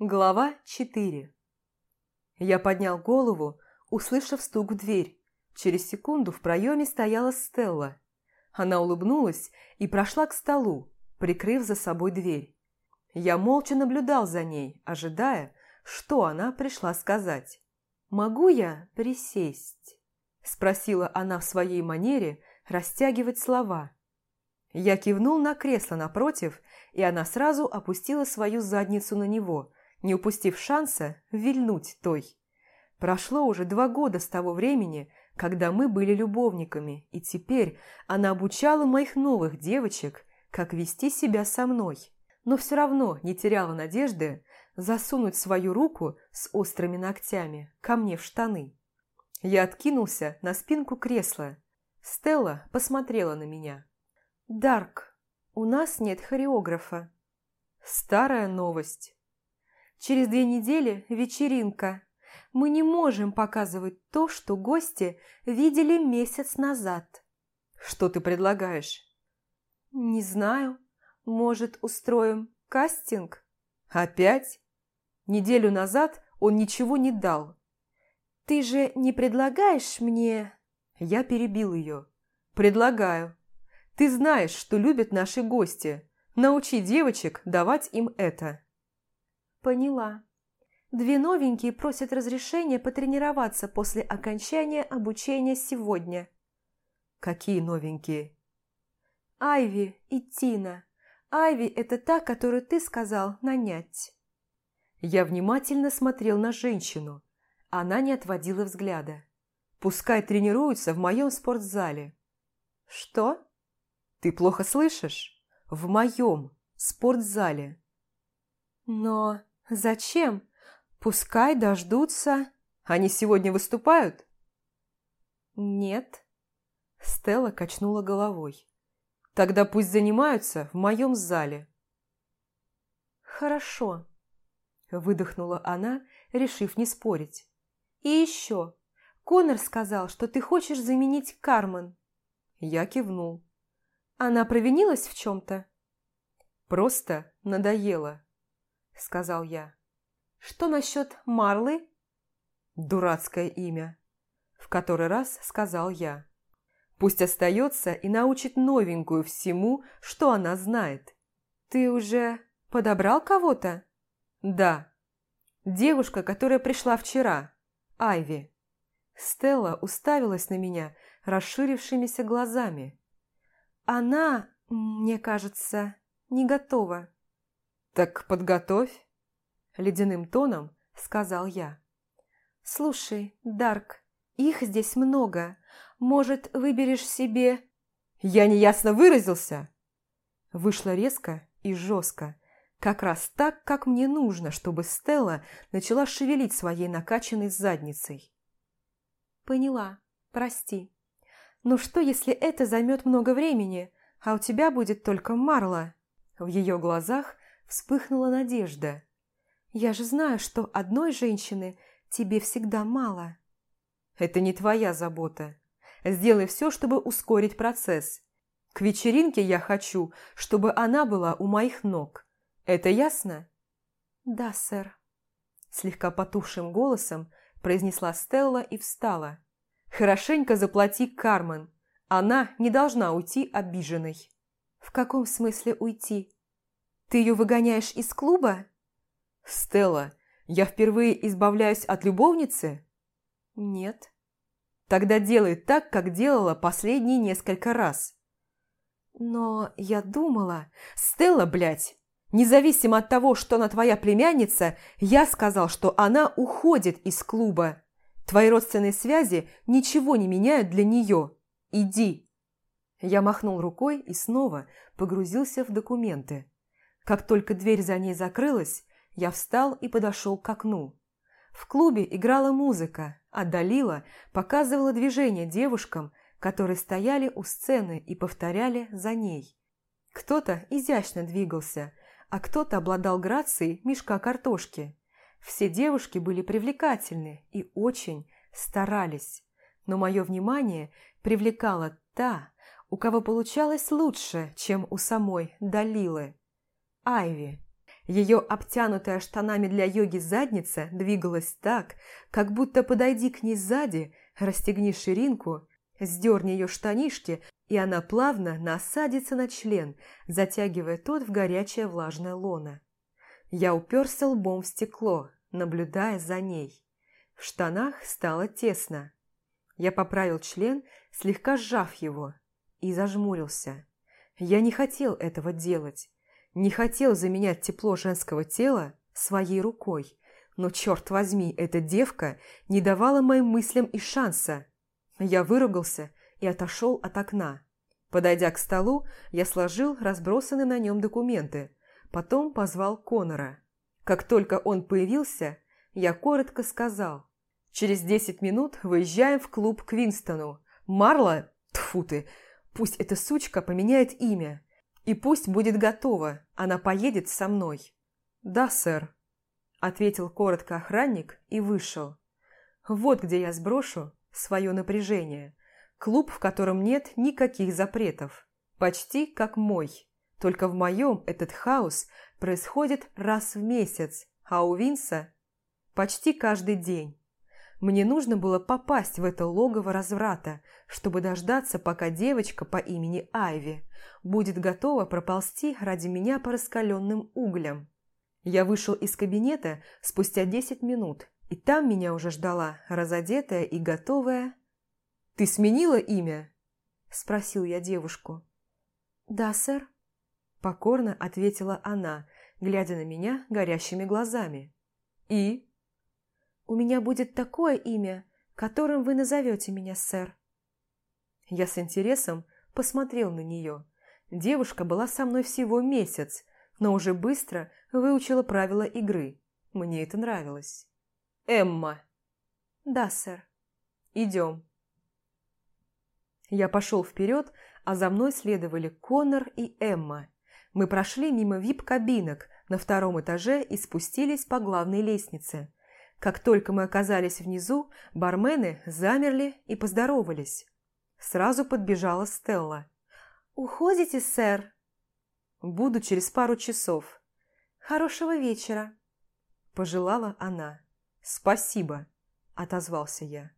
Глава 4 Я поднял голову, услышав стук в дверь. Через секунду в проеме стояла Стелла. Она улыбнулась и прошла к столу, прикрыв за собой дверь. Я молча наблюдал за ней, ожидая, что она пришла сказать. «Могу я присесть?» – спросила она в своей манере растягивать слова. Я кивнул на кресло напротив, и она сразу опустила свою задницу на него, не упустив шанса вильнуть той. Прошло уже два года с того времени, когда мы были любовниками, и теперь она обучала моих новых девочек, как вести себя со мной, но все равно не теряла надежды засунуть свою руку с острыми ногтями ко мне в штаны. Я откинулся на спинку кресла. Стелла посмотрела на меня. «Дарк, у нас нет хореографа». Старая новость. Через две недели вечеринка. Мы не можем показывать то, что гости видели месяц назад. Что ты предлагаешь? Не знаю. Может, устроим кастинг? Опять? Неделю назад он ничего не дал. «Ты же не предлагаешь мне...» Я перебил ее. «Предлагаю. Ты знаешь, что любят наши гости. Научи девочек давать им это». «Поняла. Две новенькие просят разрешения потренироваться после окончания обучения сегодня». «Какие новенькие?» «Айви и Тина. Айви – это та, которую ты сказал нанять». Я внимательно смотрел на женщину. Она не отводила взгляда. Пускай тренируются в моем спортзале. Что? Ты плохо слышишь? В моем спортзале. Но зачем? Пускай дождутся. Они сегодня выступают? Нет. Стелла качнула головой. Тогда пусть занимаются в моем зале. Хорошо. Выдохнула она, решив не спорить. «И еще. Конор сказал, что ты хочешь заменить Кармен». Я кивнул. «Она провинилась в чем-то?» «Просто надоело», — сказал я. «Что насчет Марлы?» «Дурацкое имя», — в который раз сказал я. «Пусть остается и научит новенькую всему, что она знает». «Ты уже подобрал кого-то?» «Да. Девушка, которая пришла вчера. Айви». Стелла уставилась на меня расширившимися глазами. «Она, мне кажется, не готова». «Так подготовь», — ледяным тоном сказал я. «Слушай, Дарк, их здесь много. Может, выберешь себе...» «Я неясно выразился?» Вышло резко и жестко, как раз так, как мне нужно, чтобы Стелла начала шевелить своей накачанной задницей. Поняла. Прости. Но что, если это займет много времени, а у тебя будет только Марла? В ее глазах вспыхнула надежда. Я же знаю, что одной женщины тебе всегда мало. Это не твоя забота. Сделай все, чтобы ускорить процесс. К вечеринке я хочу, чтобы она была у моих ног. Это ясно?» «Да, сэр», – слегка потухшим голосом произнесла Стелла и встала. «Хорошенько заплати Кармен. Она не должна уйти обиженной». «В каком смысле уйти? Ты ее выгоняешь из клуба?» «Стелла, я впервые избавляюсь от любовницы?» «Нет». «Тогда делай так, как делала последние несколько раз». «Но я думала...» «Стелла, блядь, Независимо от того, что она твоя племянница, я сказал, что она уходит из клуба. Твои родственные связи ничего не меняют для нее. Иди!» Я махнул рукой и снова погрузился в документы. Как только дверь за ней закрылась, я встал и подошел к окну. В клубе играла музыка, а Далила показывала движения девушкам, которые стояли у сцены и повторяли за ней. Кто-то изящно двигался, а кто-то обладал грацией мешка картошки. Все девушки были привлекательны и очень старались, но мое внимание привлекала та, у кого получалось лучше, чем у самой Далилы. Айви. Ее обтянутая штанами для йоги задница двигалась так, как будто подойди к ней сзади, расстегни ширинку, сдерни ее штанишки, и она плавно насадится на член, затягивая тот в горячее влажное лоно. Я уперся лбом в стекло, наблюдая за ней. В штанах стало тесно. Я поправил член, слегка сжав его, и зажмурился. Я не хотел этого делать. Не хотел заменять тепло женского тела своей рукой. Но, черт возьми, эта девка не давала моим мыслям и шанса. Я выругался и отошел от окна. Подойдя к столу, я сложил разбросанные на нем документы. Потом позвал Конора. Как только он появился, я коротко сказал. «Через десять минут выезжаем в клуб к Винстону. Марла? Тьфу ты! Пусть эта сучка поменяет имя. И пусть будет готова, она поедет со мной». «Да, сэр», – ответил коротко охранник и вышел. «Вот где я сброшу свое напряжение. Клуб, в котором нет никаких запретов. Почти как мой. Только в моем этот хаос происходит раз в месяц, а у Винса – почти каждый день. Мне нужно было попасть в это логово разврата, чтобы дождаться, пока девочка по имени Айви будет готова проползти ради меня по раскаленным углям. Я вышел из кабинета спустя десять минут, и там меня уже ждала разодетая и готовая «Ты сменила имя?» – спросил я девушку. «Да, сэр», – покорно ответила она, глядя на меня горящими глазами. «И?» «У меня будет такое имя, которым вы назовете меня, сэр». Я с интересом посмотрел на нее. Девушка была со мной всего месяц, но уже быстро выучила правила игры. Мне это нравилось. «Эмма». «Да, сэр». «Идем». Я пошел вперед, а за мной следовали Конор и Эмма. Мы прошли мимо вип-кабинок на втором этаже и спустились по главной лестнице. Как только мы оказались внизу, бармены замерли и поздоровались. Сразу подбежала Стелла. «Уходите, сэр?» «Буду через пару часов». «Хорошего вечера», – пожелала она. «Спасибо», – отозвался я.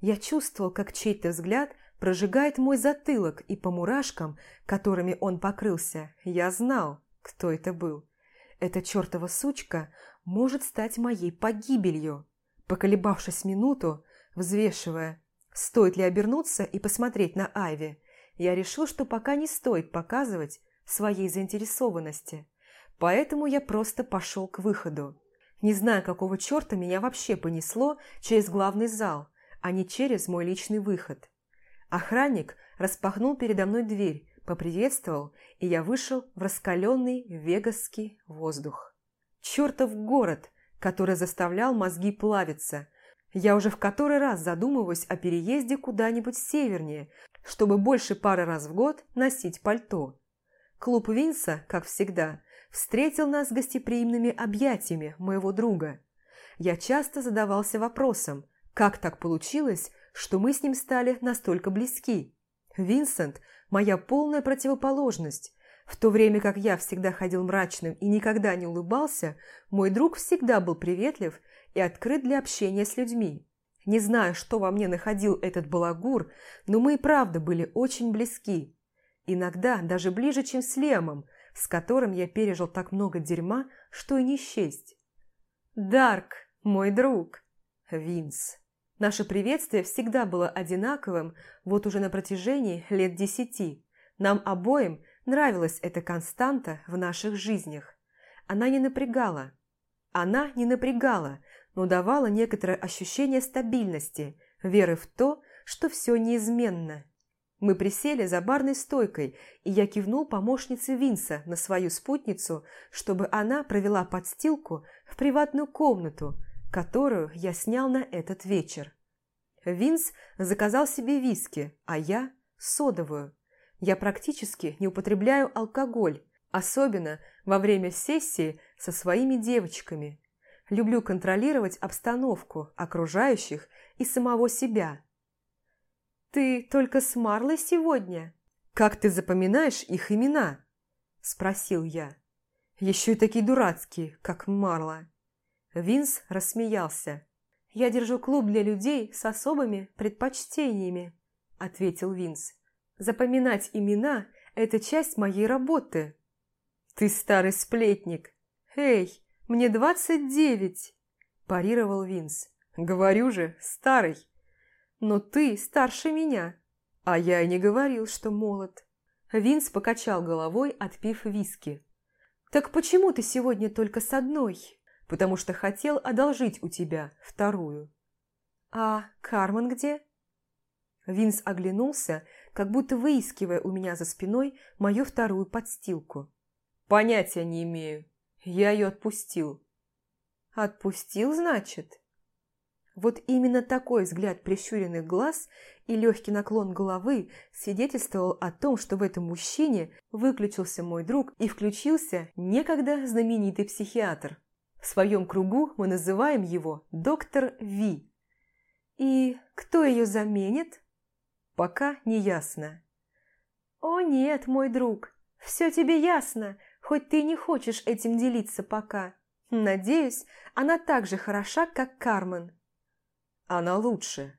Я чувствовал, как чей-то взгляд – прожигает мой затылок, и по мурашкам, которыми он покрылся, я знал, кто это был. Эта чертова сучка может стать моей погибелью. Поколебавшись минуту, взвешивая, стоит ли обернуться и посмотреть на Айви, я решил, что пока не стоит показывать своей заинтересованности. Поэтому я просто пошел к выходу. Не знаю, какого черта меня вообще понесло через главный зал, а не через мой личный выход. Охранник распахнул передо мной дверь, поприветствовал, и я вышел в раскаленный вегасский воздух. Чертов город, который заставлял мозги плавиться. Я уже в который раз задумываюсь о переезде куда-нибудь севернее, чтобы больше пары раз в год носить пальто. Клуб Винса, как всегда, встретил нас гостеприимными объятиями моего друга. Я часто задавался вопросом, как так получилось, что мы с ним стали настолько близки. Винсент – моя полная противоположность. В то время как я всегда ходил мрачным и никогда не улыбался, мой друг всегда был приветлив и открыт для общения с людьми. Не знаю, что во мне находил этот балагур, но мы и правда были очень близки. Иногда даже ближе, чем с Лемом, с которым я пережил так много дерьма, что и не счесть. «Дарк, мой друг!» Винс. Наше приветствие всегда было одинаковым вот уже на протяжении лет десяти. Нам обоим нравилась эта константа в наших жизнях. Она не напрягала. Она не напрягала, но давала некоторое ощущение стабильности, веры в то, что все неизменно. Мы присели за барной стойкой, и я кивнул помощнице Винса на свою спутницу, чтобы она провела подстилку в приватную комнату, которую я снял на этот вечер. Винс заказал себе виски, а я – содовую. Я практически не употребляю алкоголь, особенно во время сессии со своими девочками. Люблю контролировать обстановку окружающих и самого себя. «Ты только с Марлой сегодня? Как ты запоминаешь их имена?» – спросил я. Еще и такие дурацкие, как Марла. Винс рассмеялся. «Я держу клуб для людей с особыми предпочтениями», – ответил Винс. «Запоминать имена – это часть моей работы». «Ты старый сплетник!» «Эй, мне двадцать девять!» – парировал Винс. «Говорю же, старый!» «Но ты старше меня!» «А я и не говорил, что молод!» Винс покачал головой, отпив виски. «Так почему ты сегодня только с одной?» «Потому что хотел одолжить у тебя вторую». «А Кармен где?» Винс оглянулся, как будто выискивая у меня за спиной мою вторую подстилку. «Понятия не имею. Я ее отпустил». «Отпустил, значит?» Вот именно такой взгляд прищуренных глаз и легкий наклон головы свидетельствовал о том, что в этом мужчине выключился мой друг и включился некогда знаменитый психиатр. В своем кругу мы называем его доктор Ви. И кто ее заменит? Пока не ясно. О нет, мой друг, все тебе ясно, хоть ты не хочешь этим делиться пока. Надеюсь, она так же хороша, как Кармен. Она лучше.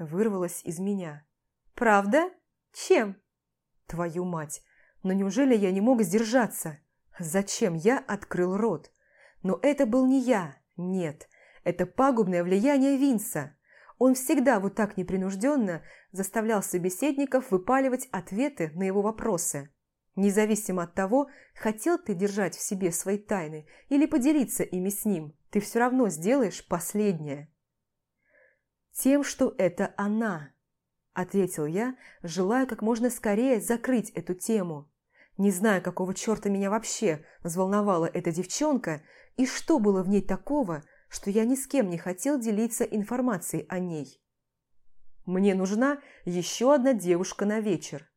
Вырвалась из меня. Правда? Чем? Твою мать! Но неужели я не мог сдержаться? Зачем я открыл рот? Но это был не я, нет. Это пагубное влияние Винса. Он всегда вот так непринужденно заставлял собеседников выпаливать ответы на его вопросы. Независимо от того, хотел ты держать в себе свои тайны или поделиться ими с ним, ты все равно сделаешь последнее. «Тем, что это она», – ответил я, желая как можно скорее закрыть эту тему. Не знаю, какого черта меня вообще взволновала эта девчонка и что было в ней такого, что я ни с кем не хотел делиться информацией о ней. «Мне нужна еще одна девушка на вечер».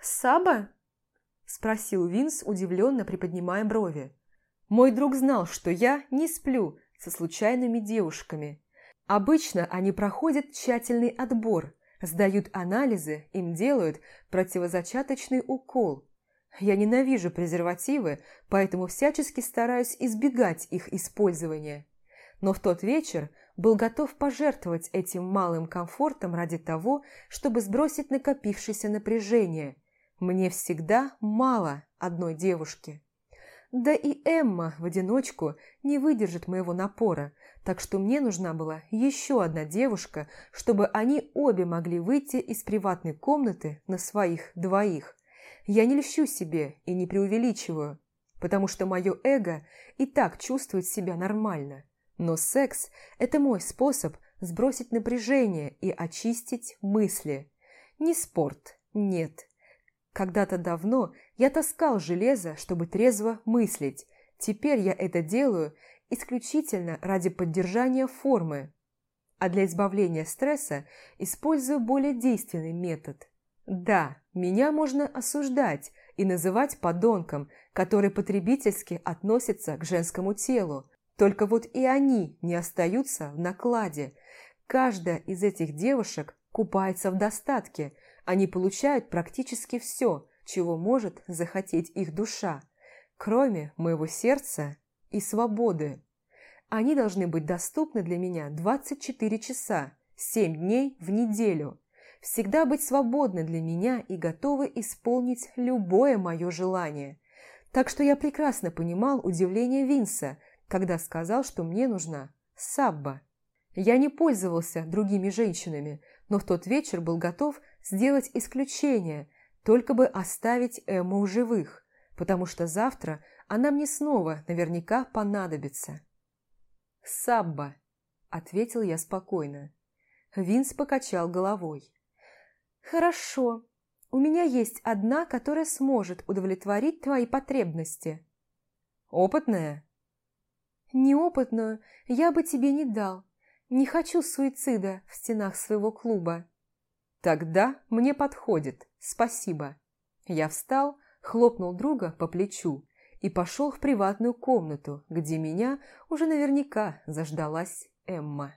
«Саба?» – спросил Винс, удивленно приподнимая брови. Мой друг знал, что я не сплю со случайными девушками – Обычно они проходят тщательный отбор, сдают анализы, им делают противозачаточный укол. Я ненавижу презервативы, поэтому всячески стараюсь избегать их использования. Но в тот вечер был готов пожертвовать этим малым комфортом ради того, чтобы сбросить накопившееся напряжение. Мне всегда мало одной девушки. Да и Эмма в одиночку не выдержит моего напора, так что мне нужна была еще одна девушка, чтобы они обе могли выйти из приватной комнаты на своих двоих. Я не льщу себе и не преувеличиваю, потому что мое эго и так чувствует себя нормально. Но секс – это мой способ сбросить напряжение и очистить мысли. Не спорт, нет. Когда-то давно я таскал железо, чтобы трезво мыслить. Теперь я это делаю – исключительно ради поддержания формы, а для избавления стресса использую более действенный метод. Да, меня можно осуждать и называть подонком, который потребительски относится к женскому телу, только вот и они не остаются в накладе. Каждая из этих девушек купается в достатке, они получают практически все, чего может захотеть их душа, кроме моего сердца и свободы. Они должны быть доступны для меня 24 часа, 7 дней в неделю. Всегда быть свободны для меня и готовы исполнить любое мое желание. Так что я прекрасно понимал удивление Винса, когда сказал, что мне нужна сабба. Я не пользовался другими женщинами, но в тот вечер был готов сделать исключение, только бы оставить Эмму в живых, потому что завтра она мне снова наверняка понадобится. «Сабба», – ответил я спокойно. Винс покачал головой. «Хорошо. У меня есть одна, которая сможет удовлетворить твои потребности». «Опытная?» «Неопытную я бы тебе не дал. Не хочу суицида в стенах своего клуба». «Тогда мне подходит. Спасибо». Я встал, хлопнул друга по плечу и пошел в приватную комнату, где меня уже наверняка заждалась Эмма.